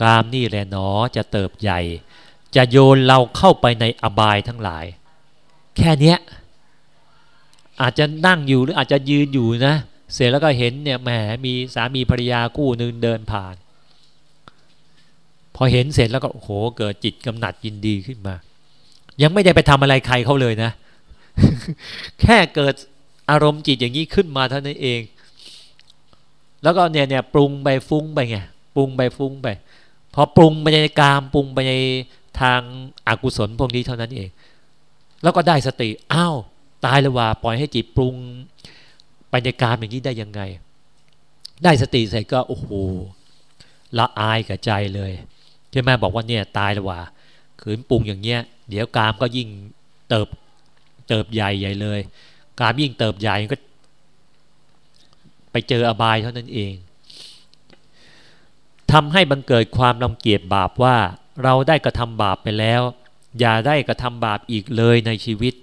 กามนี่แหละหนอจะเติบใหญ่ จะโยนเราเข้าไปในอบายทั้งหลาย แค่เนี้ยอาจจะนั่งอยู่หรืออาจจะยืนอยู่นะ เสร็จแล้วก็เห็นเนี่ยแหมมีสามีภรรยาคู่หนึ่งเดินผ่าน พอเห็นเสร็จแล้วก็โอ้โหเกิดจิตกำหนัดยินดีขึ้นมา ยังไม่ได้ไปทำอะไรใครเขาเลยนะ แค่เกิดอารมณ์จิตอย่างนี้ขึ้นมาเท่านั้นเอง แล้วก็เนี่ยเนี่ยปรุงไปฟุ้งไปไงปรุงไปฟุ้งไป พอปรุงไปในกามปรุงไปในทางอากุศลพวกนี้เท่านั้นเอง แล้วก็ได้สติอ้าวตายเลยว่าปล่อยให้จิตปรุงไปในกามอย่างนี้ได้ยังไง ได้สติเสร็จก็โอ้โหละอายกับใจเลยใช่ไหมบอกว่าเนี่ยตายเลยว่าขืนปรุงอย่างเงี้ย เดี๋ยวกามก็ยิ่งเติบเติบใหญ่ใหญ่เลย กามยิ่งเติบใหญ่ก็ ไปเจออบายเท่านั้นเอง ทำให้บังเกิดความลำเกียจบาปว่าเราได้กระทำบาปไปแล้ว อย่าได้กระทำบาปอีกเลยในชีวิต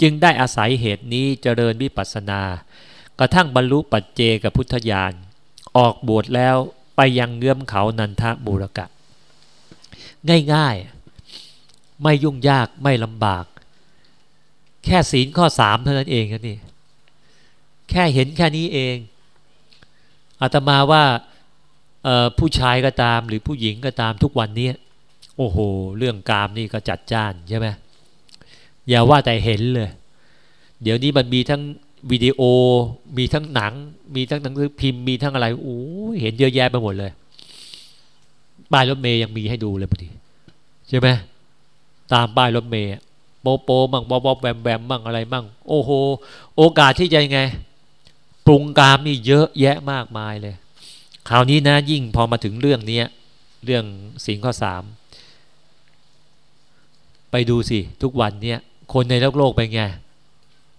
จึงได้อาศัยเหตุนี้เจริญวิปัสสนา กระทั่งบรรลุปัจเจกพุทธญาณออกบวชแล้วไปยังเงื้อมเขานันทบูรกะ ง่ายๆ ไม่ยุ่งยากไม่ลำบาก แค่ศีลข้อสามเท่านั้นเองนี่ แค่เห็นแค่นี้เองอาตมาว่า ผู้ชายก็ตามหรือผู้หญิงก็ตามทุกวันนี้โอ้โห เรื่องกามนี่ก็จัดจ้านใช่ไหมอย่าว่าแต่เห็นเลย เดี๋ยวนี้มันมีทั้งวิดีโอ มีทั้งหนัง มีทั้งหนังสือพิมพ์มีทั้งอะไรโอ้เห็นเยอะแยะไปหมดเลยป้ายรถเมย์ยังมีให้ดูเลยพอดีใช่ไหมตามป้ายรถเมย์โปโปมั่งบอบอบแวมแวมมั่งอะไรมั่ง โอ้โห โอกาสที่จะยังไง ปรุงกามนี่เยอะแยะมากมายเลย คราวนี้นะยิ่งพอมาถึงเรื่องนี้เรื่องสิ่งข้อสามไปดูสิทุกวันเนี่ยคนในโลกโลกเป็นไง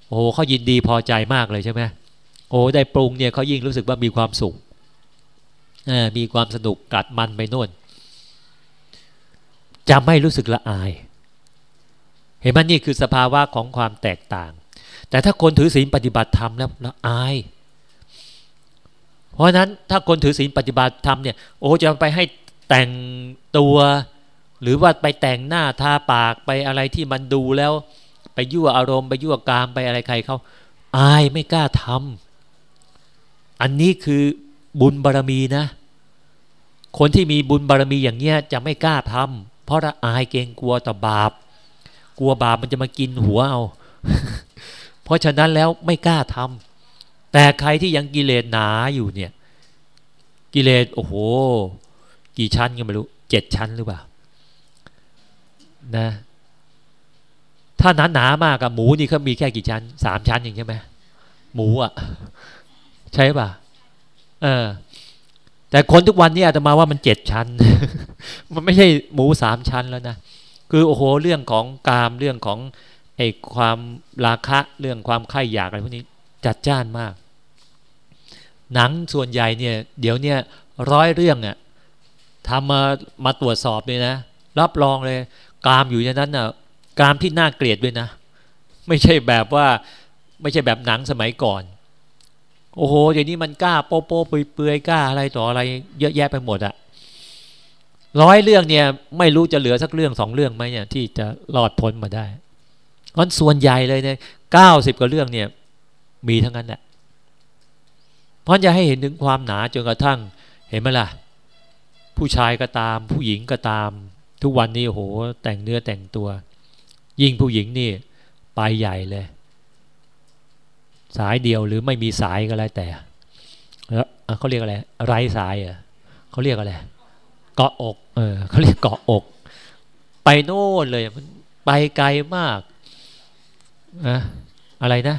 โอ้โหเขายินดีพอใจมากเลยใช่ไหมโอ้ได้ปรุงเนี่ยเขายิ่งรู้สึกว่ามีความสุขมีความสนุกกัดมันไปโน่นจะไม่รู้สึกละอาย เห็นไหมนี่คือสภาวะของความแตกต่าง แต่ถ้าคนถือศีลปฏิบัติธรรมแล้วละอาย ราะนั้นถ้าคนถือศีลปฏิบัติธรรมเนี่ยโอ้จะไปให้แต่งตัวหรือว่าไปแต่งหน้าทาปากไปอะไรที่มันดูแล้ว ไปยั่วอารมณ์ไปยั่วกามไปอะไรใครเขาอายไม่กล้าทำอันนี้คือบุญบารรมีนะ คนที่มีบุญบารรมีอย่างเงี้ยจะไม่กล้าทำเพราะอายเกรงกลัวต่อบาป กลัวบาปมันจะมากินหัวเอา เพราะฉะนั้นแล้วไม่กล้าทำ แต่ใครที่ยังกิเลสหนาอยู่เนี่ย กิเลสโอ้โห กี่ชั้นก็ไม่รู้เจ็ดชั้นหรือเปล่านะถ้าหนาหนามากกับหมูนี่เขามีแค่กี่ชั้นสามชั้นอย่างใช่ไหมหมูอะใช่ป่ะเออแต่คนทุกวันนี้อาตมาว่ามันเจ็ดชั้น มันไม่ใช่หมูสามชั้นแล้วนะ คือโอ้โหเรื่องของกามเรื่องของไอ้ความราคะเรื่องความไข่อยากอะไรพวกนี้จัดจ้านมาก หนังส่วนใหญ่เนี่ยเดี๋ยวเนี่ยร้อยเรื่องเนี่ยทำมามาตรวจสอบเลยนะ รับรองเลย กามอยู่ในนั้นน่ะกามที่น่าเกลียดด้วยนะ ไม่ใช่แบบว่าไม่ใช่แบบหนังสมัยก่อน โอ้โหเดี๋ยวนี้มันกล้าโป๊โป๊เปื่อยกล้าอะไรต่ออะไรเยอะแยะไปหมดอะร้อยเรื่องเนี่ยไม่รู้จะเหลือสักเรื่องสองเรื่องไหมเนี่ยที่จะรอดพ้นมาได้เพราะส่วนใหญ่เลยเนี่ยเก้าสิบกว่าเรื่องเนี่ยมีทั้งนั้นแหละ เพราะจะให้เห็นถึงความหนาจนกระทั่งเห็นไหมล่ะ ผู้ชายก็ตาม ผู้หญิงก็ตาม ทุกวันนี้โหแต่งเนื้อแต่งตัว ยิ่งผู้หญิงนี่ไปใหญ่เลย สายเดียวหรือไม่มีสายก็แล้วแต่แล้วเขาเรียกอะไรไร้สายอะเขาเรียกอะไรเกาะอกเออเขาเรียกเกาะอก ไปโน่นเลยมันไปไกลมากอะอะไรนะ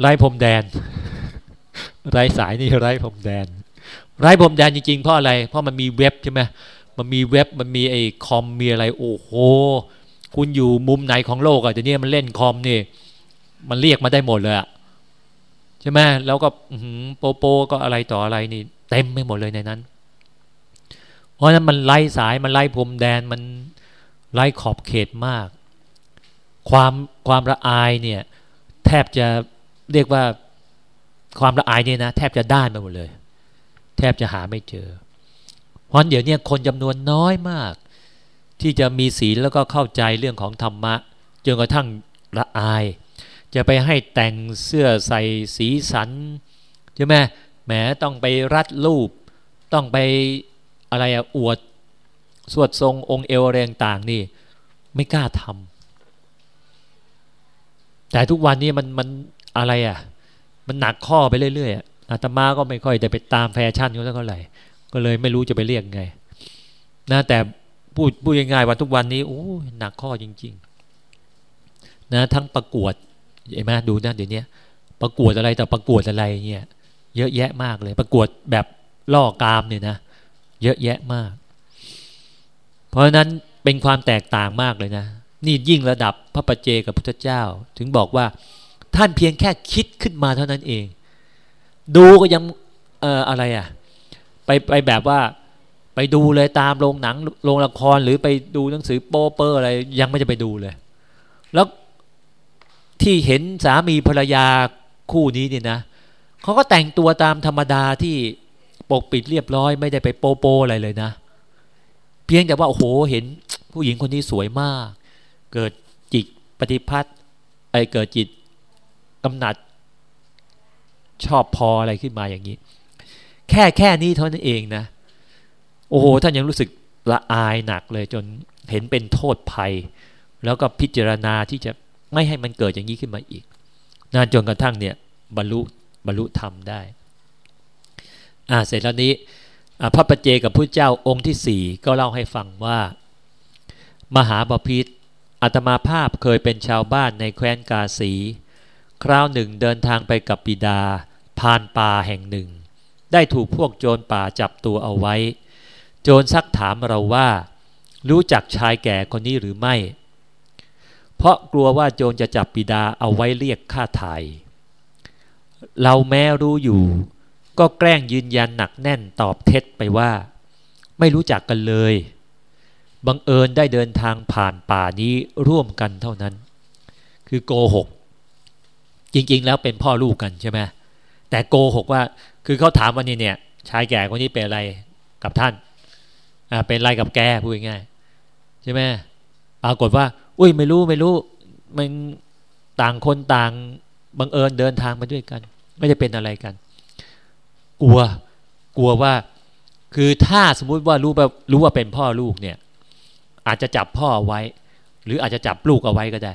ไร้พรมแดน ไร้สายนี่ไร้พรมแดน ไร้พรมแดนจริงๆเพราะอะไร เพราะมันมีเว็บใช่ไหมมันมีเว็บมันมีไอ้คอมมีอะไรโอ้โหคุณอยู่มุมไหนของโลกอะแต่เนี่ยมันเล่นคอมนี่มันเรียกมาได้หมดเลยอะใช่ไหมแล้วก็โปโปก็อะไรต่ออะไรนี่ เต็มไปหมดเลยในนั้น เพราะนั้นมันไล่สายมันไล่พรมแดนมันไล่ขอบเขตมาก ความความละอายเนี่ย แทบจะ เรียกว่าความละอายเนี่ยนะแทบจะด้านไปหมดเลย แทบจะหาไม่เจอ เพราะเดี๋ยวนี้คนจำนวนน้อยมาก ที่จะมีศีลแล้วก็เข้าใจเรื่องของธรรมะจนกระทั่งละอาย จะไปให้แต่งเสื้อใส่สีสันใช่ไหมแหมต้องไปรัดรูป ต้องไปอะไรอะอวด สวดทรงองค์เอวแรงต่างนี่ ไม่กล้าทำแต่ทุกวันนี้มันมัน อะไรอะ่ะ มันหนักข้อไปเรื่อยๆอาตมาก็ไม่ค่อยจะไปตามแฟชั่นอยู่เท่าไหร่ก็เลยไม่รู้จะไปเรียกไงนะแต่พูดพูดง่ายๆว่าทุกวันนี้โอ้หนักข้อจริง ๆ นะทั้งประกวดเห็นไหมดูนะเดี๋ยวนี้ประกวดอะไรแต่ประกวดอะไรเงี้ยเยอะแยะมากเลย ประกวดแบบล่อกามเนี่ยนะ เยอะแยะมาก เพราะฉะนั้นเป็นความแตกต่างมากเลยนะ นี่ยิ่งระดับพระปเจกับพุทธเจ้า ถึงบอกว่า ท่านเพียงแค่คิดขึ้นมาเท่านั้นเอง ดูก็ยังเอ่ออะไรอะ่ะไปไปแบบว่าไปดูเลยตามโรงหนังโรงละครหรือไปดูหนังสือโป๊เปอร์อะไรยังไม่จะไปดูเลย แล้วที่เห็นสามีภรรยาคู่นี้เนี่ยนะเขาก็แต่งตัวตามธรรมดาที่ปกปิดเรียบร้อย ไม่ได้ไปโปโปอะไรเลยนะ เพียงแต่ว่าโอ้โหเห็นผู้หญิงคนนี้สวยมาก เกิดจิตปฏิพัทธ์ไอเกิดจิต กำหนัดชอบพออะไรขึ้นมาอย่างนี้ แค่แค่นี้เท่านั้นเองนะ โอ้โหท่านยังรู้สึกละอายหนักเลยจนเห็นเป็นโทษภัย แล้วก็พิจารณาที่จะไม่ให้มันเกิดอย่างนี้ขึ้นมาอีกนานจนกระทั่งเนี่ยบรรลุบรรลุธรรมได้อ่าเสร็จแล้วนี้พระปเจกับพระเจ้าองค์ที่สี่ก็เล่าให้ฟังว่า มหาบพิษอัตมาภาพเคยเป็นชาวบ้านในแคว้นกาสี คราวหนึ่งเดินทางไปกับปิดา ผ่านป่าแห่งหนึ่ง ได้ถูกพวกโจรป่าจับตัวเอาไว้ โจรซักถามเราว่า รู้จักชายแก่คนนี้หรือไม่ เพราะกลัวว่าโจรจะจับปิดาเอาไว้เรียกค่าไถ่เราแม้รู้อยู่ ก็แกล้งยืนยันหนักแน่นตอบเท็จไปว่า ไม่รู้จักกันเลยบังเอิญได้เดินทางผ่านป่านี้ร่วมกันเท่านั้น คือโกหก จริง ๆ แล้วเป็นพ่อลูกกันใช่ไหมแต่โกหกว่าคือเขาถามว่านี่เนี่ย ชายแก่คนนี้เป็นอะไรกับท่านอ่าเป็นอะไรกับแกพูดง่ายใช่ไหมปรากฏว่า อุ้ยไม่รู้ไม่รู้ มันต่างคนต่างบังเอิญเดินทางมาด้วยกัน ไม่ได้เป็นอะไรกัน กลัวกลัวว่า คือถ้าสมมุติว่ารู้แบบรู้ว่าเป็นพ่อลูกเนี่ย อาจจะจับพ่อไว้ หรืออาจจะจับลูกเอาไว้ก็ได้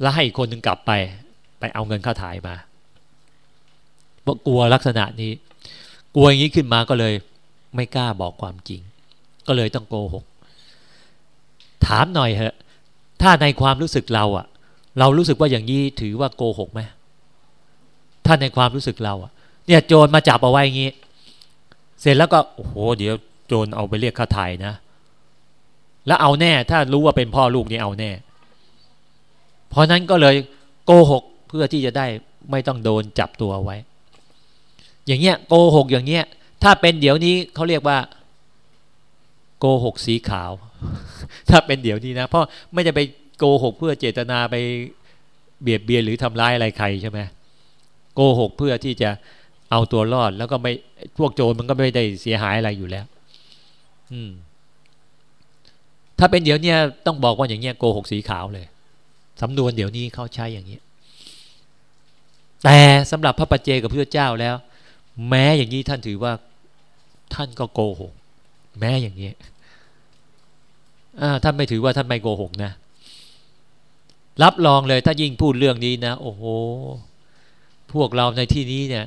แล้วให้คนหนึ่งกลับไป ไปเอาเงินเข้าถ่ายมาเพราะกลัวลักษณะนี้ กลัวอย่างนี้ขึ้นมาก็เลย ไม่กล้าบอกความจริง ก็เลยต้องโกหก ถามหน่อยเหอะ ถ้าในความรู้สึกเราอะเรารู้สึกว่าอย่างนี้ถือว่าโกหกไหมท่าในความรู้สึกเราอะเนี่ยโจรมาจับเอาไว้อย่างนี้ เสร็จแล้วก็โอ้โหเดี๋ยวโจรเอาไปเรียกค่าถ่ายนะ แล้วเอาแน่ ถ้ารู้ว่าเป็นพ่อลูกนี่เอาแน่ เพราะนั้นก็เลยโกหก เพื่อที่จะได้ไม่ต้องโดนจับตัวไว้ อย่างเงี้ยโกหกอย่างเงี้ย ถ้าเป็นเดี๋ยวนี้เขาเรียกว่า โกหกสีขาว ถ้าเป็นเดี๋ยวนี้นะ เพราะไม่จะไปโกหกเพื่อเจตนาไปเบียดเบียนหรือทำร้ายอะไรใครใช่ไหมโกหกเพื่อที่จะเอาตัวรอด แล้วก็ไม่พวกโจรมันก็ไม่ได้เสียหายอะไรอยู่แล้ว อืม ถ้าเป็นเดี๋ยวนี้ต้องบอกว่าอย่างเงี้ยโกหกสีขาวเลยสำนวนเดี๋ยวนี้เขาใช้อย่างนี้ แต่สำหรับพระปัจเจกับพระเจ้าแล้ว แม้อย่างนี้ท่านถือว่าท่านก็โกหก แม้อย่างนี้ท่านไม่ถือว่าท่านไม่โกหกนะ รับรองเลยถ้ายิ่งพูดเรื่องนี้นะ โอ้โห พวกเราในที่นี้เนี่ย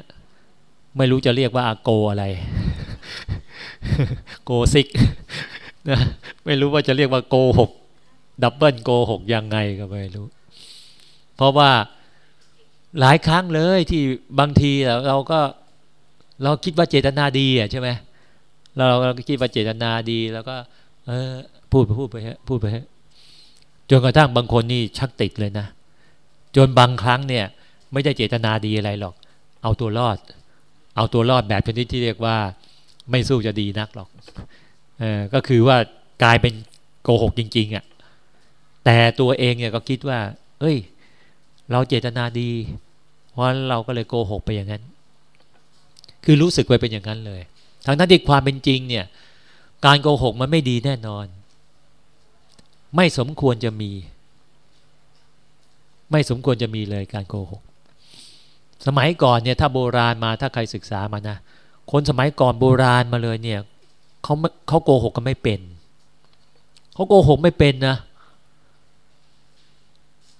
ไม่รู้จะเรียกว่าอาโกอะไร โก six นะไม่รู้ว่าจะเรียกว่าโกหก double โกหกยังไงก็ไม่รู้ เพราะว่า หลายครั้งเลยที่บางทีเราก็เราคิดว่าเจตนาดีอะใช่ไหมเราเราคิดว่าเจตนาดีแล้วก็ เออพูดไปพูดไปฮะพูดไปฮะจนกระทั่งบางคนนี่ชักติดเลยนะ จนบางครั้งเนี่ย ไม่ได้เจตนาดีอะไรหรอก เอาตัวรอด เอาตัวรอดแบบชนิดที่เรียกว่า ไม่สู้จะดีนักหรอกเออก็คือว่ากลายเป็นโกหกจริง ๆอะ่ะแต่ตัวเองเนี่ยก็คิดว่า เอ้ย เราเจตนาดี เพราะเราก็เลยโกหกไปอย่างนั้น คือรู้สึกไปเป็นอย่างนั้นเลยทั้งนั้นที่ความเป็นจริงเนี่ย การโกหกมันไม่ดีแน่นอน ไม่สมควรจะมี ไม่สมควรจะมีเลยการโกหก สมัยก่อนเนี่ยถ้าโบราณมาถ้าใครศึกษามานะคนสมัยก่อนโบราณมาเลยเนี่ยเขาเขาโกหกกันไม่เป็นเขาโกหกไม่เป็นนะ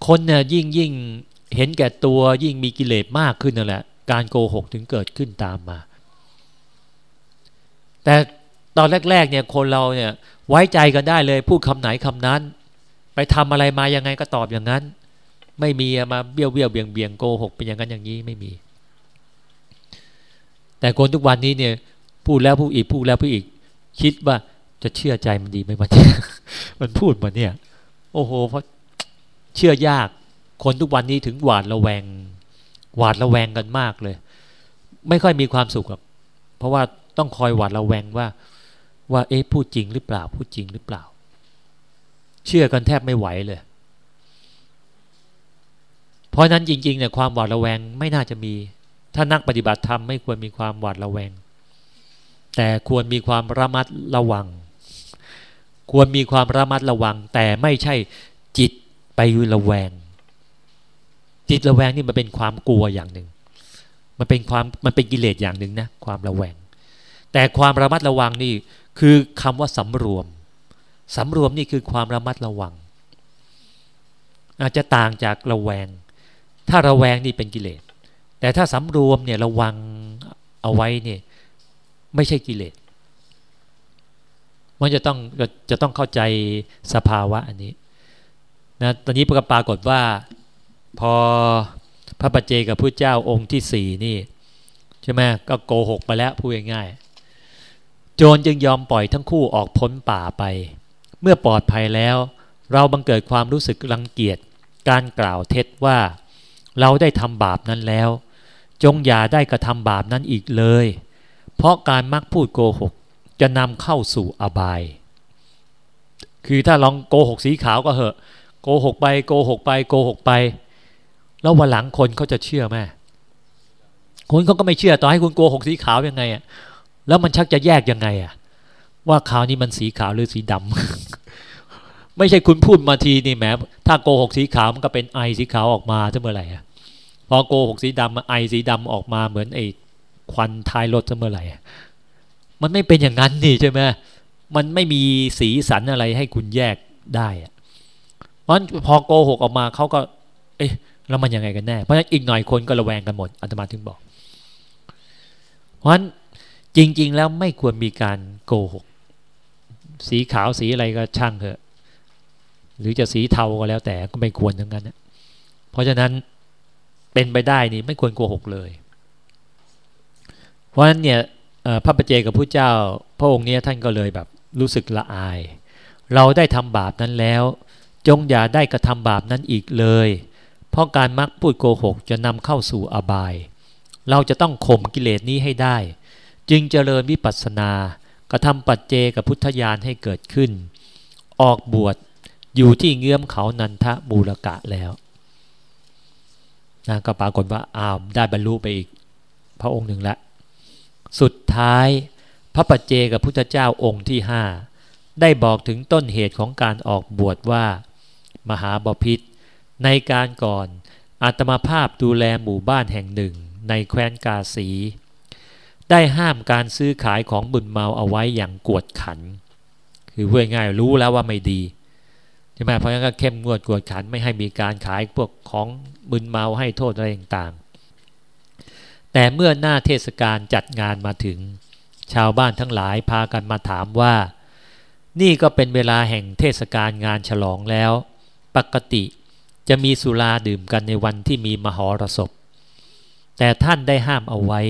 คนเนี่ยยิ่งยิ่งเห็นแก่ตัวยิ่งมีกิเลสมากขึ้นนั่นแหละ การโกหกถึงเกิดขึ้นตามมา แต่ตอนแรก ๆ เนี่ยคนเราเนี่ยไว้ใจกันได้เลย พูดคำไหนคำนั้น ไปทำอะไรมายังไงก็ตอบอย่างนั้น ไม่มีมาเบี้ยวเบี้ยวเบี่ยงเบี่ยงโกหกเป็นอย่างนั้นอย่างนี้ไม่มี แต่คนทุกวันนี้เนี่ยพูดแล้วพูดอีกพูดแล้วพูดอีก คิดว่าจะเชื่อใจมันดีไหมมันมันพูดมาเนี่ย โอ้โหเพราะ เชื่อยากคนทุกวันนี้ถึงหวาดระแวง หวาดระแวงกันมากเลย ไม่ค่อยมีความสุขครับเพราะว่าต้องคอยหวาดระแวงว่า ว่าเอ๊ะพูดจริงหรือเปล่าพูดจริงหรือเปล่า เชื่อกันแทบไม่ไหวเลย เพราะนั้นจริงๆเนี่ยความหวาดระแวงไม่น่าจะมี ถ้านักปฏิบัติธรรมไม่ควรมีความหวาดระแวง แต่ควรมีความระมัดระวัง ควรมีความระมัดระวัง แต่ไม่ใช่ ไประแวง จิตระแวงนี่มันเป็นความกลัวอย่างหนึ่ง มันเป็นความมันเป็นกิเลสอย่างหนึ่งนะความระแวง แต่ความระมัดระวังนี่คือคำว่าสำรวมสำรวมนี่คือความระมัดระวัง อาจจะต่างจากระแวง ถ้าระแวงนี่เป็นกิเลส แต่ถ้าสำรวมเนี่ยระวังเอาไว้เนี่ยไม่ใช่กิเลสมันจะต้องจะต้องเข้าใจสภาวะอันนี้ นะตอนนี้ปรากฏว่าพอพระปัจเจกับพระเจ้าองค์ที่สี่นี่ใช่ไหมก็โกหกไปแล้วพูดง่ายๆโจรจึงยอมปล่อยทั้งคู่ออกพ้นป่าไป เมื่อปลอดภัยแล้ว เราบังเกิดความรู้สึกรังเกียจการกล่าวเท็จว่า เราได้ทำบาปนั้นแล้ว จงอย่าได้กระทำบาปนั้นอีกเลย เพราะการมักพูดโกหกจะนำเข้าสู่อบาย คือถ้าลองโกหกสีขาวก็เหอะ โกหกไปโกหกไปโกหกไป แล้ววันหลังคนเขาจะเชื่อไหมคนเขาก็ไม่เชื่อต่อให้คุณโกหกสีขาวยังไงอะแล้วมันชักจะแยกยังไงอะว่าขาวนี้มันสีขาวหรือสีดำไม่ใช่คุณพูดมาทีนี่แหมถ้าโกหกสีขาวมันก็เป็นไอสีขาวออกมาเสมอไหร่อะพอโกหกสีดำไอสีดำออกมาเหมือนไอควันท้ายรถเสมอไหร่มันไม่เป็นอย่างนั้นนี่ใช่ไหมมันไม่มีสีสันอะไรให้คุณแยกได้อะ ราะพอโกหกออกมาเขาก็ เอ๊ะแล้วมันยังไงกันแน่ เพราะฉะนั้นอีกหน่อยคนก็ระแวงกันหมดอาตมาถึงบอก เพราะฉะนั้นจริง ๆ แล้วไม่ควรมีการโกหก สีขาวสีอะไรก็ช่างเถอะ หรือจะสีเทาก็แล้วแต่ก็ไม่ควรทั้งนั้นเพราะฉะนั้นเป็นไปได้นี่ไม่ควรโกหกเลย เพราะฉะนั้นเนี่ยพระปเจกับพระเจ้า พระองค์นี้ท่านก็เลยแบบรู้สึกละอาย เราได้ทำบาปนั้นแล้ว จงอย่าได้กระทำบาปนั้นอีกเลย เพราะการมักพูดโกหกจะนำเข้าสู่อบาย เราจะต้องข่มกิเลสนี้ให้ได้ จึงเจริญวิปัสสนากระทำปัจเจกับพุทธญาณให้เกิดขึ้น ออกบวชอยู่ที่เงื้อมเขานันทบูรกะแล้วนะก็ปรากฏว่าอ้าวได้บรรลุไปอีกพระองค์หนึ่งละ สุดท้ายพระปัจเจกับพุทธเจ้าองค์ที่ห้าได้บอกถึงต้นเหตุของการออกบวชว่า มหาบพิษในการก่อนอาตมาภาพดูแลหมู่บ้านแห่งหนึ่งในแคว้นกาสี ได้ห้ามการซื้อขายของบุญเมาเอาไว้อย่างกวดขัน คือเพื่อง่ายรู้แล้วว่าไม่ดีใช่ไหมเพราะงั้นก็เข้มงวดกวดขันไม่ให้มีการขายพวกของบุญเมาให้โทษอะไรต่างๆ แต่เมื่อหน้าเทศกาลจัดงานมาถึง ชาวบ้านทั้งหลายพากันมาถามว่า นี่ก็เป็นเวลาแห่งเทศกาลงานฉลองแล้ว ปกติจะมีสุราดื่มกันในวันที่มีมหรสพ แต่ท่านได้ห้ามเอาไว้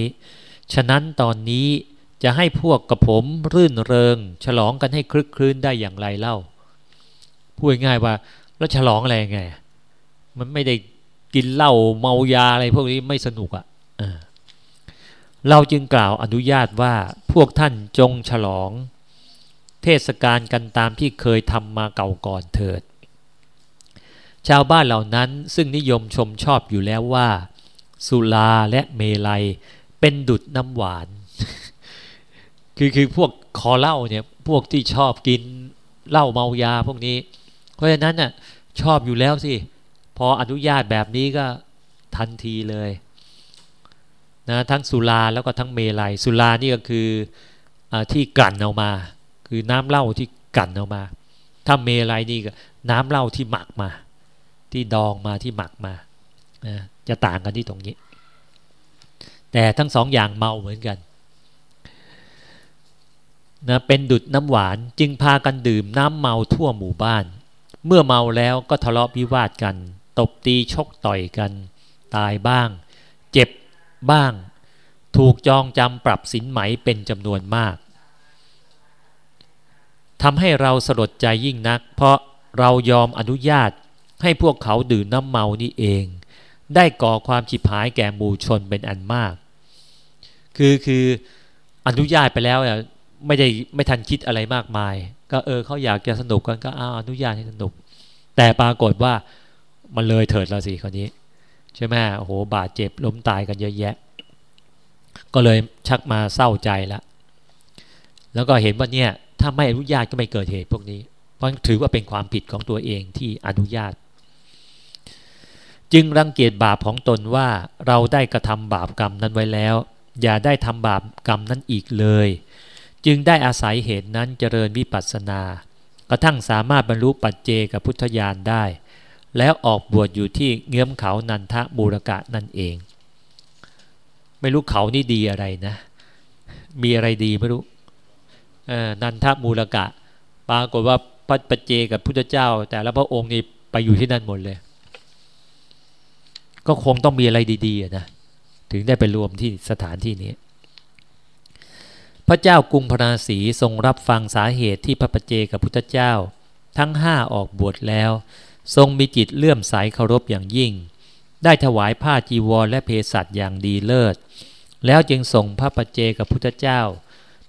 ฉะนั้นตอนนี้จะให้พวกกระผมรื่นเริง ฉลองกันให้คลึกคลื้นได้อย่างไรเล่า พูดง่ายว่าแล้วฉลองอะไรไง มันไม่ได้กินเหล้าเมายาอะไรพวกนี้ไม่สนุกอะ่ะเราจึงกล่าวอนุญาตว่าพวกท่านจงฉลอง เทศกาลกันตามที่เคยทำมาเก่าก่อนเถิด ชาวบ้านเหล่านั้นซึ่งนิยมชมชอบอยู่แล้วว่า สุลาและเมลัย เป็นดุดน้ำหวาน คือคือพวกคอเหล้าเนี่ยพวกที่ชอบกินเหล้าเมายาพวกนี้ เพราะฉะนั้นน่ะชอบอยู่แล้วสิพออนุญาตแบบนี้ก็ทันทีเลยนะทั้งสุราแล้วก็ทั้งเมลัย สุรานี่ก็คืออที่กลั่นเอามา คือน้ำเหล้าที่กลั่นเอามา ถ้าเมลัยนี่ก็น้ำเหล้าที่หมักมา ที่ดองมาที่หมักมานะจะต่างกันที่ตรงนี้ แต่ทั้งสองอย่างเมาเหมือนกันนะเป็นดุดน้ำหวานจึงพากันดื่มน้ำเมาทั่วหมู่บ้าน เมื่อเมาแล้วก็ทะเลาะวิวาทกัน ตบตีชกต่อยกัน ตายบ้าง เจ็บบ้าง ถูกจองจำปรับสินไหมเป็นจำนวนมากทำให้เราสลดใจยิ่งนัก เพราะเรายอมอนุญาต ให้พวกเขาดื่มน้ำเมานี่เอง ได้ก่อความฉิบหายแก่หมู่ชนเป็นอันมาก คือคืออนุญาตไปแล้วไม่ได้ไม่ทันคิดอะไรมากมาย ก็เออเขาอยากจะสนุกกันก็อ้าวอนุญาตให้สนุก แต่ปรากฏว่ามันเลยเถิดแล้วสิคนนี้ใช่ไหมโอ้โหบาดเจ็บล้มตายกันเยอะแยะ ก็เลยชักมาเศร้าใจล้วแล้วก็เห็นว่าเนี่ยถ้าไม่อนุญาตก็ไม่เกิดเหตุพวกนี้ เพราะถือว่าเป็นความผิดของตัวเองที่อนุญาต จึงรังเกียจบาปของตนว่าเราได้กระทำบาปกรรมนั้นไว้แล้ว อย่าได้ทำบาปกรรมนั้นอีกเลย จึงได้อาศัยเหตุนั้นเจริญวิปัสสนา กระทั่งสามารถบรรลุปัจเจกพุทธญาณได้ แล้วออกบวชอยู่ที่เงื้อมเขานันทบูรกะนั่นเอง ไม่รู้เขานี่ดีอะไรนะ มีอะไรดีไม่รู้นันทบูรกะ ปรากฏว่าพระปัจเจกับพุทธเจ้า แต่ละพระองค์นี่ไปอยู่ที่นั่นหมดเลย ก็คงต้องมีอะไรดีๆนะถึงได้ไปรวมที่สถานที่นี้ พระเจ้ากรุงพราศีทรงรับฟังสาเหตุที่พระปเจกับพุทธเจ้า ทั้งห้าออกบวชแล้ว ทรงมีจิตเลื่อมใสเคารพอย่างยิ่ง ได้ถวายผ้าจีวรและเภสัชอย่างดีเลิศ แล้วจึงส่งพระปเจกับพุทธเจ้า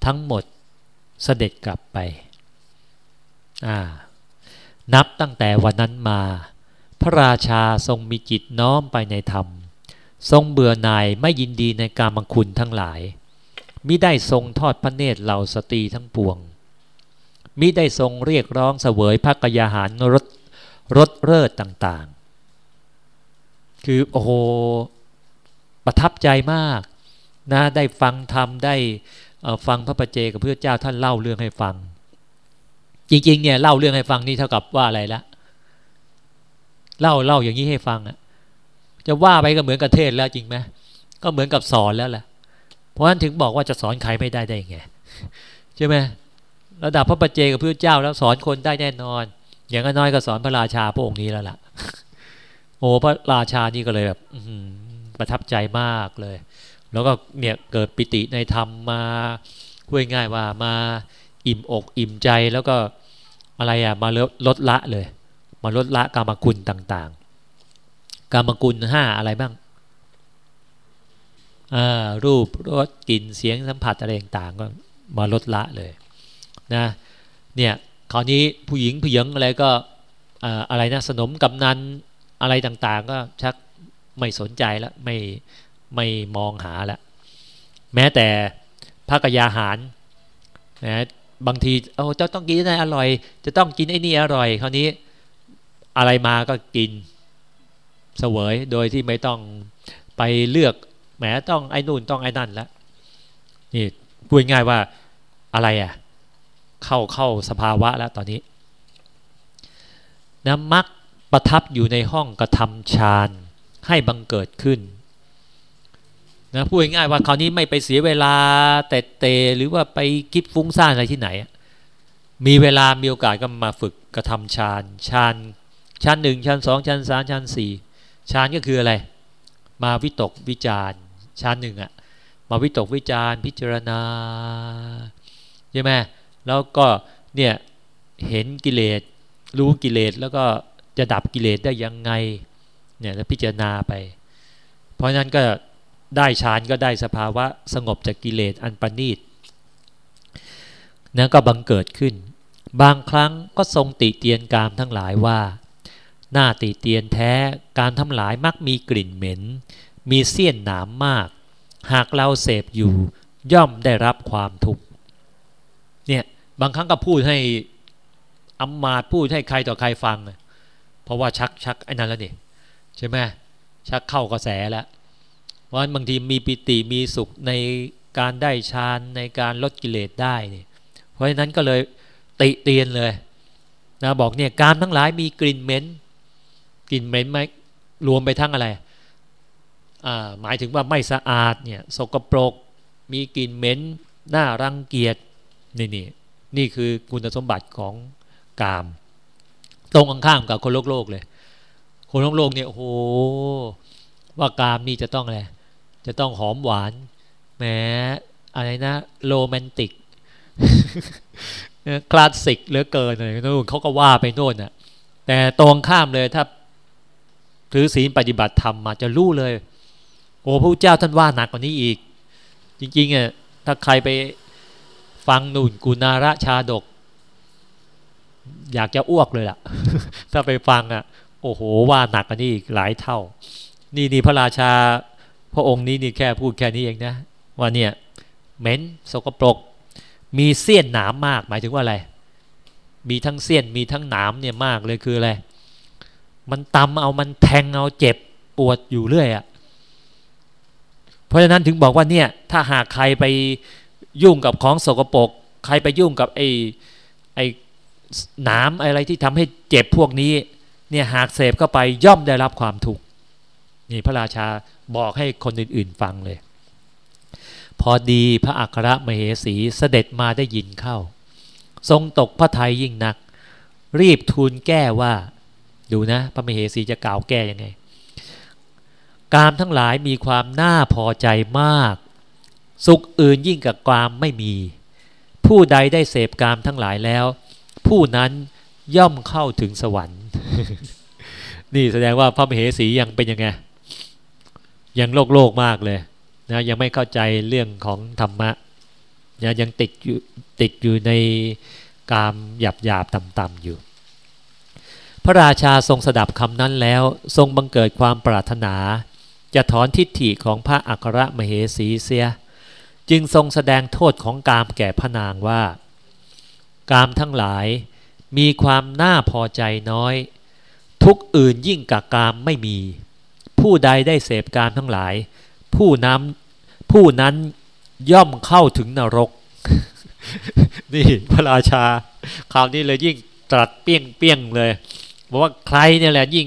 ทั้งหมดเสด็จกลับไป นับตั้งแต่วันนั้นมา พระราชาทรงมีจิตน้อมไปในธรรม ทรงเบื่อหน่ายไม่ยินดีในการมังคุณทั้งหลายมิได้ทรงทอดพระเนตรเหล่าสตรีทั้งปวงมิได้ทรงเรียกร้องเสวยพระกยาหารรถรถเลิศต่างๆ คือโอ้โหประทับใจมากนะได้ฟังธรรมได้ฟังพระประเจกับพระเจ้าท่านเล่าเรื่องให้ฟัง จริงๆเนี่ยเล่าเรื่องให้ฟังนี่เท่ากับว่าอะไรละ เล่าเล่าอย่างนี้ให้ฟังอะจะว่าไปก็เหมือนกับเทศแล้วจริงไหมก็เหมือนกับสอนแล้วแหละเพราะฉะนั้นถึงบอกว่าจะสอนใครไม่ได้ได้ไงใช่ไหมระดับพระปัจเจกับพระเจ้าแล้วสอนคนได้แน่นอน อย่างน้อยก็สอนพระราชาพระองค์นี้แล้วล่ะ โอ้พระราชานี่ก็เลยแบบประทับใจมากเลย แล้วก็เนี่ยเกิดปิติในธรรมมาคุยง่ายว่ามาอิ่มอกอิ่มใจแล้วก็อะไรอะมาลดละเลย มาลดละกรรมคุณต่าง ๆกรรมคุณห้าอะไรบ้างรูปรสกลิ่นเสียงสัมผัสอะไรต่างก็มาลดละเลยนะเนี่ยคราวนี้ผู้หญิงผู้หญิงอะไรก็อะไรนะสนมกำนันอะไรต่างๆ ก็ชักไม่สนใจแล้วไม่ไม่มองหาแล้วแม้แต่พระกยาหารนะบางทีโอ้เจ้าต้องกินอะไรอร่อย จะต้องกินไอ้นี่อร่อย คราวนี้ อะไรมาก็กินเสวยโดยที่ไม่ต้องไปเลือกแหมต้องไอ้นู่นต้องไอ้นั่นแล้วนี่พูดง่ายว่าอะไรอะเข้าเข้าสภาวะแล้วตอนนี้นะมักประทับอยู่ในห้องกระทำฌานให้บังเกิดขึ้นนะพูดง่ายว่าคราวนี้ไม่ไปเสียเวลาแต่เตหรือว่าไปคิดฟุ้งซ่านอะไรที่ไหน มีเวลามีโอกาสก็มาฝึกกระทำฌานฌาน ชั้นหนึ่งชั้นสองชั้นสามชั้นสี่ฌานก็คืออะไร มาวิตกวิจารชั้นหนึ่งอะมาวิตกวิจารพิจารณาใช่ไหมแล้วก็เนี่ยเห็นกิเลสรู้กิเลสแล้วก็จะดับกิเลสได้ยังไงเนี่ยแล้วพิจารณาไป เพราะนั้นก็ได้ฌานก็ได้สภาวะสงบจากกิเลสอันประณีตนั้นก็บังเกิดขึ้น บางครั้งก็ทรงติเตียนกามทั้งหลายว่า หน้าติเตียนแท้การทำหลายมักมีกลิ่นเหม็น มีเสี้ยนหนามมาก หากเราเสพอยู่ย่อมได้รับความทุกข์เนี่ยบางครั้งก็พูดให้อำมาต์พูดให้ใครต่อใครฟัง เพราะว่าชักชักไอ้นั้นแล้วนี่ใช่ไหมชักเข้ากระแสแล้วเพราะบางทีมีปิติมีสุขในการได้ฌานในการลดกิเลสได้เนี่ยเพราะฉะนั้นก็เลยติเตียนเลยนะบอกเนี่ยการทั้งหลายมีกลิ่นเหม็น กลิ่นเหม็นไหมรวมไปทั้งอะไรหมายถึงว่าไม่สะอาดเนี่ยสกปรก มีกลิ่นเหม็นน่ารังเกียจนี่นี่นี่คือคุณสมบัติของกาม ตรงข้ามกับคนโลกโลกเลย คนโลกโลกเนี่ยโอ้โหว่ากามนี่จะต้องอะไรจะต้องหอมหวานแหมอะไรนะโรแมนติกคลาสสิกเหลือเกินเลยนู่นเขาก็ว่าไปโน่นน่ะแต่ตรงข้ามเลยถ้า ถือศีลปฏิบัติธรรมมาจะรู้เลย โอ้พระเจ้าท่านว่าหนักกว่านี้อีก จริงๆอะถ้าใครไปฟังนุ่นกุณาระชาดก อยากจะอ้วกเลยล่ะ ถ้าไปฟังอะ โอ้โหว่าหนักกว่านี้อีกหลายเท่า นี่นี่พระราชา พระองค์นี้นี่แค่พูดแค่นี้เองนะว่าเนี่ยเหม็นสกปรก มีเสี้ยนหนามมากหมายถึงว่าอะไร มีทั้งเสี้ยนมีทั้งหนามเนี่ยมากเลยคืออะไร มันตำเอามันแทงเอาเจ็บปวดอยู่เรื่อยอะ่ะเพราะฉะนั้นถึงบอกว่าเนี่ย ถ้าหากใครไปยุ่งกับของสกปรกใครไปยุ่งกับไอ้ไอ้หนามอะไรที่ทำให้เจ็บพวกนี้ เนี่ยหากเสพเข้าไปย่อมได้รับความทุกข์นี่พระราชาบอกให้คนอื่น ๆ ฟังเลย พอดีพระอัครมเหสีเสด็จมาได้ยินเข้า ทรงตกพระทัยยิ่งนัก รีบทูลแก้ว่า ดูนะพระมเหสีจะกล่าวแก้ยังไงกามทั้งหลายมีความน่าพอใจมาก สุขอื่นยิ่งกับความไม่มี ผู้ใดได้เสพกามทั้งหลายแล้ว ผู้นั้นย่อมเข้าถึงสวรรค์ นี่แสดงว่าพระมเหสียังเป็นยังไงยังโลกโลกมากเลยนะยังไม่เข้าใจเรื่องของธรรมะนะยังติดอยู่ติดอยู่ในกามหยาบหยาบต่ำๆอยู่ พระราชาทรงสดับคำนั้นแล้วทรงบังเกิดความปรารถนา จะถอนทิฏฐิของพระอัครมเหสีเสีย จึงทรงแสดงโทษของกามแก่พระนางว่า กามทั้งหลายมีความน่าพอใจน้อย ทุกอื่นยิ่งกับกามไม่มี ผู้ใดได้เสพกามทั้งหลาย ผู้นั้นผู้นั้นย่อมเข้าถึงนรก นี่พระราชา คราวนี้เลยยิ่งตรัสเปี้ยงเปี้ยงเลย บอกว่าใครเนี่ยแหละยิ่ง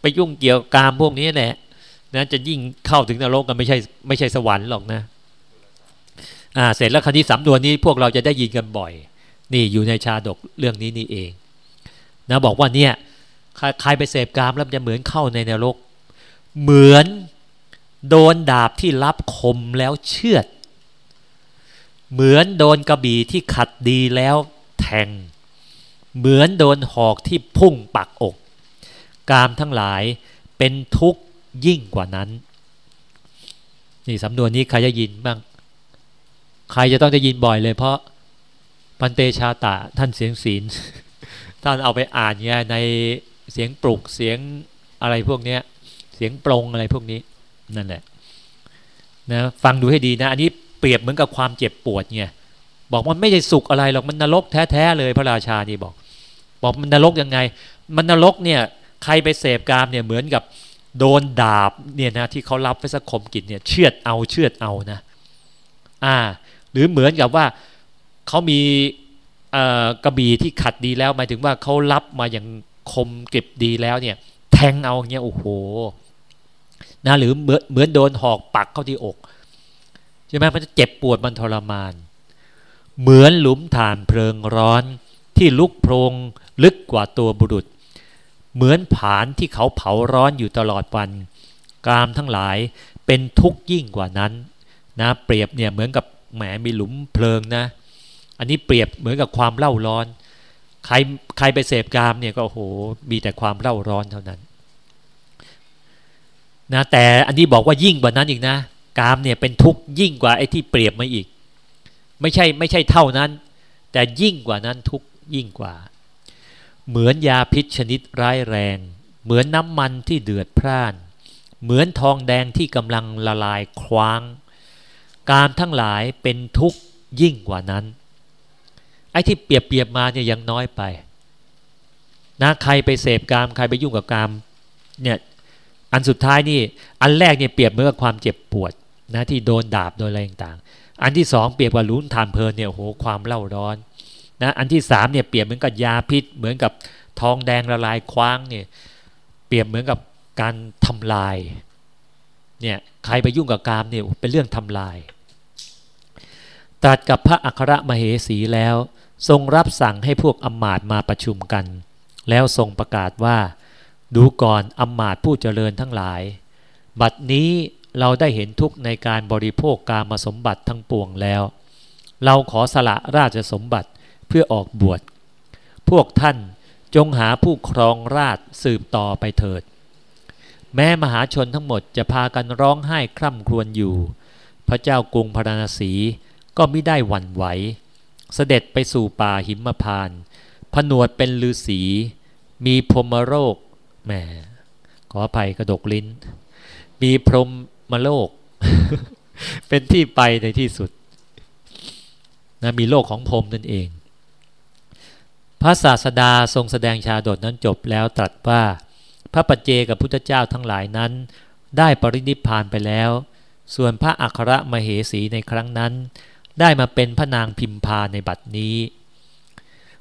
ไปยุ่งเกี่ยวกามพวกนี้แหละนะจะยิ่งเข้าถึงนรกกันไม่ใช่ไม่ใช่สวรรค์หรอกนะอ่าเสร็จแล้วคำนี้สำนวนนี้พวกเราจะได้ยินกันบ่อย นี่อยู่ในชาดกเรื่องนี้นี่เองนะบอกว่าเนี่ยใครไปเสพกามแล้วจะเหมือนเข้าในนรก เหมือนโดนดาบที่รับคมแล้วเชือด เหมือนโดนกระบี่ที่ขัดดีแล้วแทง เหมือนโดนหอกที่พุ่งปักอก กามทั้งหลายเป็นทุกข์ยิ่งกว่านั้น นี่สำนวนนี้ใครจะยินบ้าง ใครจะต้องจะยินบ่อยเลย เพราะพันเตชาตะท่านเสียงศีลท่านเอาไปอ่านไงในเสียงปลุกเสียงอะไรพวกเนี้ย เสียงปรงอะไรพวกนี้นั่นแหละนะฟังดูให้ดีนะ อันนี้เปรียบเหมือนกับความเจ็บปวดไงบอกว่าไม่ใช่สุขอะไรหรอกมันนรกแท้ ๆ เลยพระราชานี่บอก บอกมันนรกยังไง มันนรกเนี่ยใครไปเสพกามเนี่ยเหมือนกับโดนดาบเนี่ยนะที่เขารับไว้สักคมกินเนี่ยเชือดเอาเชือดเอานะอ่า หรือเหมือนกับว่าเขามีกระบี่ที่ขัดดีแล้วหมายถึงว่าเขารับมาอย่างคมเก็บดีแล้วเนี่ย แทงเอาเงี้ยโอ้โหนะหรือเหมือนเหมือนโดนหอกปักเข้าที่อกใช่ไหมมันจะเจ็บปวดมันทรมาน เหมือนหลุมฐานเพลิงร้อนที่ลุกโพรง ลึกกว่าตัวบุรุษ เหมือนผานที่เขาเผาร้อนอยู่ตลอดวัน กามทั้งหลายเป็นทุกข์ยิ่งกว่านั้นนะเปรียบเนี่ยเหมือนกับแหมมีหลุมเพลิงนะ อันนี้เปรียบเหมือนกับความเล่าร้อน ใครใครไปเสพกามเนี่ยก็โอ้โหมีแต่ความเล่าร้อนเท่านั้นนะแต่อันนี้บอกว่ายิ่งกว่านั้นอีกนะ กามเนี่ยเป็นทุกข์ยิ่งกว่าไอ้ที่เปรียบมาอีก ไม่ใช่ไม่ใช่เท่านั้น แต่ยิ่งกว่านั้นทุกยิ่งกว่า เหมือนยาพิษชนิดร้ายแรง เหมือนน้ำมันที่เดือดพร่าน เหมือนทองแดงที่กำลังละลายคว้าง การทั้งหลายเป็นทุกข์ยิ่งกว่านั้น ไอ้ที่เปรียบเปรียบมาเนี่ยยังน้อยไป นะใครไปเสพกามใครไปยุ่งกับกามเนี่ยอันสุดท้ายนี่อันแรกเนี่ยเปรียบเหมือนกับความเจ็บปวดนะที่โดนดาบโดนอะไรต่างๆอันที่สองเปรียบกับลุ้นทานเพลินเนี่ยโหความเล่าร้อน นะอันที่สามเนี่ยเปรียบเหมือนกับยาพิษ เหมือนกับทองแดงละลายคว้างเนี่ยเปรียบเหมือนกับการทำลายเนี่ยใครไปยุ่งกับกามเนี่ยเป็นเรื่องทำลาย ตรัสกับพระอัครมเหสีแล้ว ทรงรับสั่งให้พวกอมมาตมาประชุมกัน แล้วทรงประกาศว่า ดูก่อนอมมาตผู้เจริญทั้งหลาย บัดนี้เราได้เห็นทุกในการบริโภคการมสมบัติทั้งปวงแล้ว เราขอสละราชสมบัติ พื่อออกบวช พวกท่านจงหาผู้ครองราชสืบต่อไปเถิด แม้มหาชนทั้งหมดจะพากันร้องไห้คร่ำครวญอยู่ พระเจ้ากรุงพาราณสีก็ไม่ได้หวั่นไหว เสด็จไปสู่ป่าหิมพาน ผนวดเป็นฤาษี มีพรมโรคแหมขออภัยกระดกลิ้น มีพรหมโลก เป็นที่ไปในที่สุดนะมีโลกของพรมนั่นเอง พระศาสดาทรงแสดงชาดดนั้นจบแล้วตรัสว่า พระปัจเจกับพุทธเจ้าทั้งหลายนั้น ได้ปรินิพพานไปแล้ว ส่วนพระอัครมเหสีในครั้งนั้น ได้มาเป็นพระนางพิมพาในบัดนี้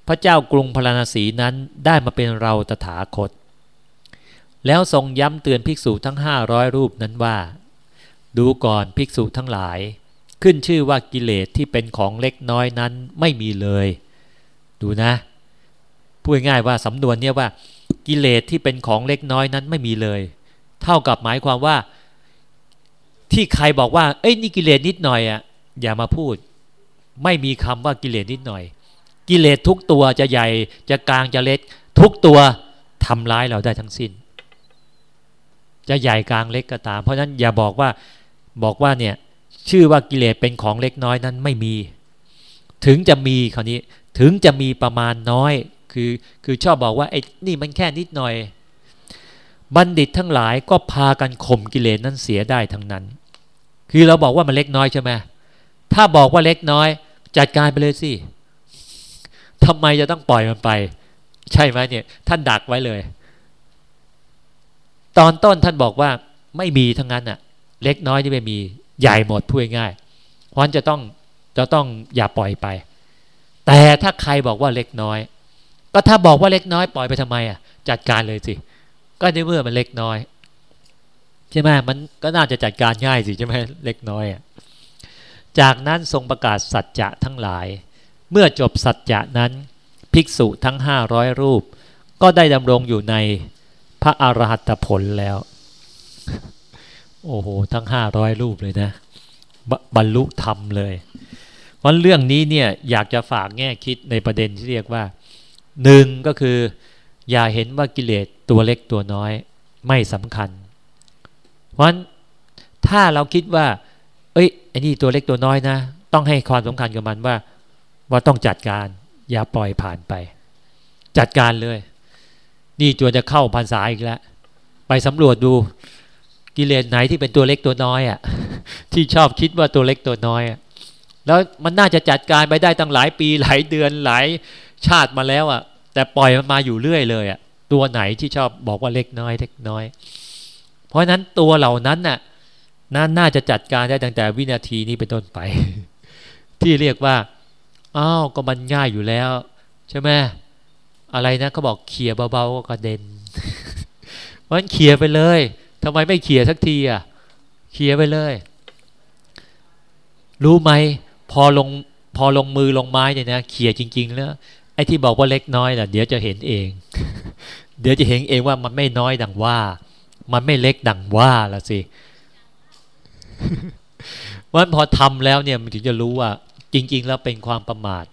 พระเจ้ากรุงพราณสีนั้นได้มาเป็นเราตถาคต แล้วทรงย้ำเตือนภิกษุทั้งห้าร้อยรูปนั้นว่า ดูก่อนภิกษุทั้งหลาย ขึ้นชื่อว่ากิเลสที่เป็นของเล็กน้อยนั้นไม่มีเลย ดูนะ พูดง่ายว่าสำนวนเนี่ยว่ากิเลสที่เป็นของเล็กน้อยนั้นไม่มีเลย เท่ากับหมายความว่า ที่ใครบอกว่า เอ้ยนี่กิเลสนิดหน่อยอะ่ะอย่ามาพูด ไม่มีคำว่ากิเลสนิดหน่อย กิเลสทุกตัวจะใหญ่จะกลางจะเล็ก ทุกตัวทำร้ายเราได้ทั้งสิ้น จะใหญ่กลางเล็กก็ตาม เพราะฉะนั้นอย่าบอกว่าบอกว่าเนี่ยชื่อว่ากิเลสเป็นของเล็กน้อยนั้นไม่มี ถึงจะมีคราวนี้ถึงจะมีประมาณน้อย คือคือชอบบอกว่าไอ้นี่มันแค่นิดหน่อย บัณฑิตทั้งหลายก็พากันข่มกิเลสนั้นเสียได้ทั้งนั้น คือเราบอกว่ามันเล็กน้อยใช่ไหมถ้าบอกว่าเล็กน้อย จัดการไปเลยสิทำไมจะต้องปล่อยมันไป ใช่ไหมเนี่ยท่านดักไว้เลย ตอนต้นท่านบอกว่าไม่มีทั้งนั้นอะเล็กน้อยที่ไม่มีใหญ่หมดพูดง่ายเพราะจะต้องจะต้องอย่าปล่อยไป แต่ถ้าใครบอกว่าเล็กน้อย ก็ถ้าบอกว่าเล็กน้อยปล่อยไปทำไมอะจัดการเลยสิ ก็ในเมื่อมันเล็กน้อยใช่ไหมมันก็น่าจะจัดการง่ายสิใช่ไหมเล็กน้อยอะจากนั้นทรงประกาศสัจจะทั้งหลาย เมื่อจบสัจจะนั้น ภิกษุทั้งห้าร้อยรูป ก็ได้ดำรงอยู่ในพระอรหัตผลแล้ว โอ้โห ทั้งห้าร้อยรูปเลยนะบบรรลุธรรมเลย เพราะเรื่องนี้เนี่ยอยากจะฝากแง่คิดในประเด็นที่เรียกว่า หนึ่งก็คือ อย่าเห็นว่ากิเลสตัวเล็กตัวน้อยไม่สำคัญ เพราะฉะนั้นถ้าเราคิดว่า เอ้ยไอ้นี่ตัวเล็กตัวน้อยนะ ต้องให้ความสำคัญกับมันว่า ว่าต้องจัดการ อย่าปล่อยผ่านไป จัดการเลย นี่จวนจะเข้าพันษาอีกแล้วไปสำรวจดูกิเลสไหนที่เป็นตัวเล็กตัวน้อยอะ่ะ ที่ชอบคิดว่าตัวเล็กตัวน้อยอะ่ะแล้วมันน่าจะจัดการไปได้ตั้งหลายปีหลายเดือนหลาย ชาติมาแล้วอะ่ะ แต่ปล่อยมันมาอยู่เรื่อยเลยอะ่ะ ตัวไหนที่ชอบบอกว่าเล็กน้อยเล็กน้อย เพราะฉนั้นตัวเหล่านั้นน่ะน่าน่าจะจัดการได้ตั้งแต่วินาทีนี้เป็นต้นไป ที่เรียกว่าอ้าวก็มันง่ายอยู่แล้ว ใช่ไหมอะไรนะเขาบอกเขี่ยเบาๆก็กระเด็นเพราะนั้นเขี่ยไปเลยทำไมไม่เขี่ยสักทีอะเขี่ยไปเลย รู้ไหมพอลงพอลงมือลงไม้เนี่ยนะเขี่ยจริง ๆ แล้ว ไอ้ที่บอกว่าเล็กน้อยน่ะ เดี๋ยวจะเห็นเอง เดี๋ยวจะเห็นเองว่ามันไม่น้อยดังว่า มันไม่เล็กดังว่าละสิวันพอทำแล้วเนี่ยมันถึงจะรู้ว่า จริง ๆ แล้วเป็นความประมาท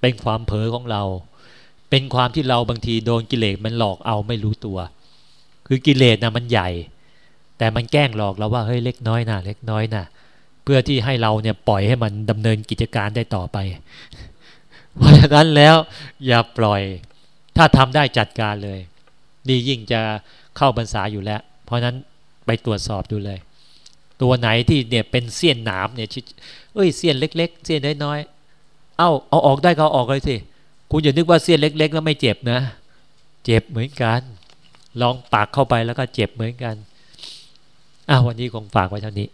เป็นความเผลอของเรา เป็นความที่เราบางทีโดนกิเลสมันหลอกเอาไม่รู้ตัว คือกิเลสนะมันใหญ่ แต่มันแกล้งหลอกเราว่าเฮ้ยเล็กน้อยนะเล็กน้อยนะเพื่อที่ให้เราเนี่ยปล่อยให้มันดำเนินกิจการได้ต่อไป เพราะฉะนั้นแล้วอย่าปล่อย ถ้าทำได้จัดการเลย นี่ยิ่งจะเข้าบรรษาอยู่แล้ว เพราะนั้นไปตรวจสอบดูเลย ตัวไหนที่เนี่ยเป็นเสี้ยนหนามเนี่ยเอ้ยเสี้ยนเล็ก ๆ เสี้ยนน้อยๆ เอ้าเอาออกได้ก็เอาออกเลยสิคุณอย่านึกว่าเสี้ยนเล็ก ๆ แล้วไม่เจ็บนะ เจ็บเหมือนกัน ลองปากเข้าไปแล้วก็เจ็บเหมือนกันอ้าววันนี้คงฝากไว้เท่านี้